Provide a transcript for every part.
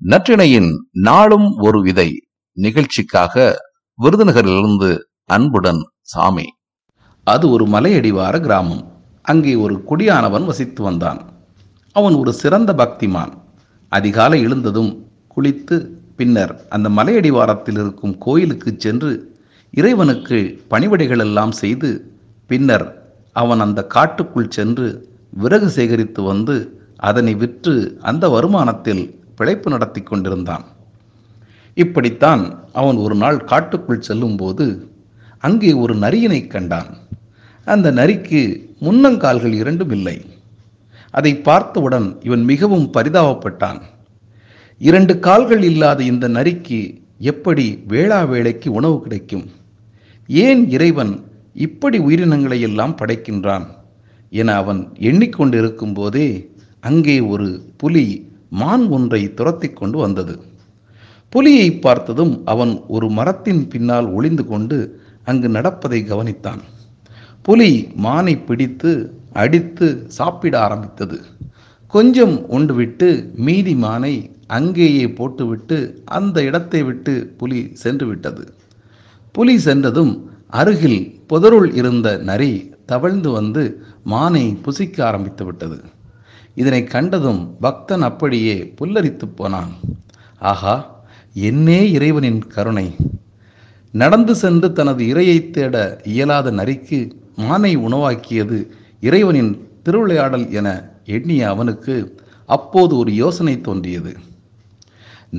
நற்றிணையின் நாளும் ஒரு விதை நிகழ்ச்சிக்காக விருதுநகரிலிருந்து அன்புடன் சாமி. அது ஒரு மலையடிவார கிராமம். அங்கே ஒரு குடியானவன் வசித்து வந்தான். அவன் ஒரு சிறந்த பக்திமான். அதிகாலை எழுந்ததும் குளித்து பின்னர் அந்த மலையடிவாரத்தில் இருக்கும் கோயிலுக்கு சென்று இறைவனுக்கு பணிவிடைகள் எல்லாம் செய்து பின்னர் அவன் அந்த காட்டுக்குள் சென்று விறகு சேகரித்து வந்து அதனை விற்று அந்த வருமானத்தில் பிழைப்பு நடத்தி கொண்டிருந்தான். இப்படித்தான் அவன் ஒரு நாள் காட்டுக்குள் செல்லும்போது அங்கே ஒரு நரியினை கண்டான். அந்த நரிக்கு முன்னங்கால்கள் இரண்டும் இல்லை. அதை பார்த்தவுடன் இவன் மிகவும் பரிதாபப்பட்டான். இரண்டு கால்கள் இல்லாத இந்த நரிக்கு எப்படி வேளா வேளைக்கு உணவு கிடைக்கும்? ஏன் இறைவன் இப்படி உயிரினங்களை எல்லாம் படைக்கின்றான்? என அவன் எண்ணிக்கொண்டிருக்கும் போதே அங்கே ஒரு புலி மான் ஒன்றை துரத்தி கொண்டு வந்தது. புலியை பார்த்ததும் அவன் ஒரு மரத்தின் பின்னால் ஒளிந்து கொண்டு அங்கு நடப்பதை கவனித்தான். புலி மானை பிடித்து அடித்து சாப்பிட ஆரம்பித்தது. கொஞ்சம் உண்டுவிட்டு மீதி மானை அங்கேயே போட்டுவிட்டு அந்த இடத்தை விட்டு புலி சென்று விட்டது புலி சென்றதும் அருகில் புதருள் இருந்த நரி தவழ்ந்து வந்து மானை புசிக்க ஆரம்பித்து விட்டது இதனை கண்டதும் பக்தன் அப்படியே புல்லரித்து போனான். ஆஹா என்னே இறைவனின் கருணை. நடந்து சென்று தனது இரையை தேட இயலாத நரிக்கு மானை உணவாக்கியது இறைவனின் திருவிளையாடல் என எண்ணிய அவனுக்கு அப்போது ஒரு யோசனை தோன்றியது.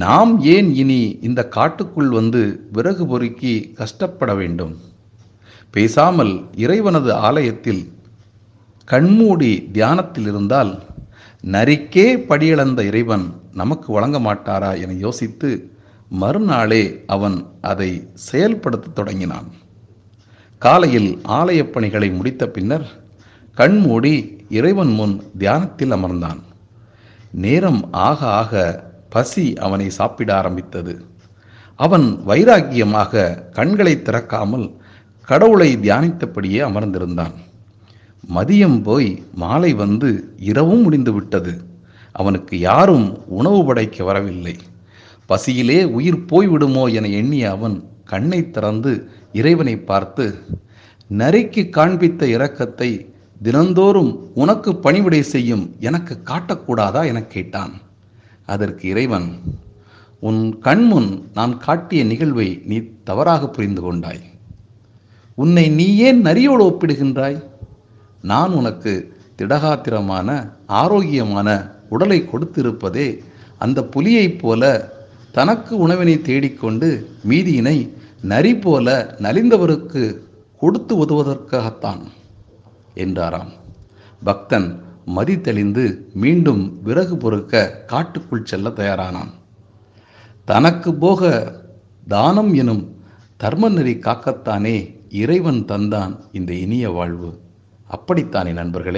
நாம் ஏன் இனி இந்த காட்டுக்குள் வந்து விறகு பொறுக்கி கஷ்டப்பட வேண்டும்? பேசாமல் இறைவனது ஆலயத்தில் கண்மூடி தியானத்தில் இருந்தால் நரிக்கே படியிழந்த இறைவன் நமக்கு வழங்க மாட்டாரா என யோசித்து மறுநாளே அவன் அதை செயல்படுத்த தொடங்கினான். காலையில் ஆலயப் பணிகளை முடித்த பின்னர் கண்மூடி இறைவன் முன் தியானத்தில் அமர்ந்தான். நேரம் ஆக ஆக பசி அவனை சாப்பிட ஆரம்பித்தது. அவன் வைராக்கியமாக கண்களை திறக்காமல் கடவுளை தியானித்தபடியே அமர்ந்திருந்தான். மதியம் போய் மாலை வந்து இரவும் முடிந்து விட்டது. அவனுக்கு யாரும் உணவு படைக்க வரவில்லை. பசியிலே உயிர் போய்விடுமோ என எண்ணிய அவன் கண்ணை திறந்து இறைவனை பார்த்து நரிக்கு காண்பித்த இரக்கத்தை தினந்தோறும் உனக்கு பணிவிடை செய்யும் எனக்கு காட்டக்கூடாதா? என கேட்டான். அதற்கு இறைவன் உன் கண்முன் நான் காட்டிய நிகழ்வை நீ தவறாக புரிந்து கொண்டாய். உன்னை நீ ஏன் நரியோடு ஒப்பிடுகின்றாய்? நான் உனக்கு திடகாத்திரமான ஆரோக்கியமான உடலை கொடுத்திருப்பதே அந்த புலியைப் போல தனக்கு உணவினை தேடிக்கொண்டு மீதியினை நரி போல நலிந்தவருக்கு கொடுத்து உதவுவதற்காகத்தான் என்றாராம். பக்தன் மதி தெளிந்து மீண்டும் விறகு பொறுக்க காட்டுக்குள் செல்ல தயாரானான். தனக்கு போக தானம் எனும் தர்ம நெறி காக்கத்தானே இறைவன் தந்தான் இந்த இனிய வாழ்வு. அப்படித்தானே நண்பர்களே?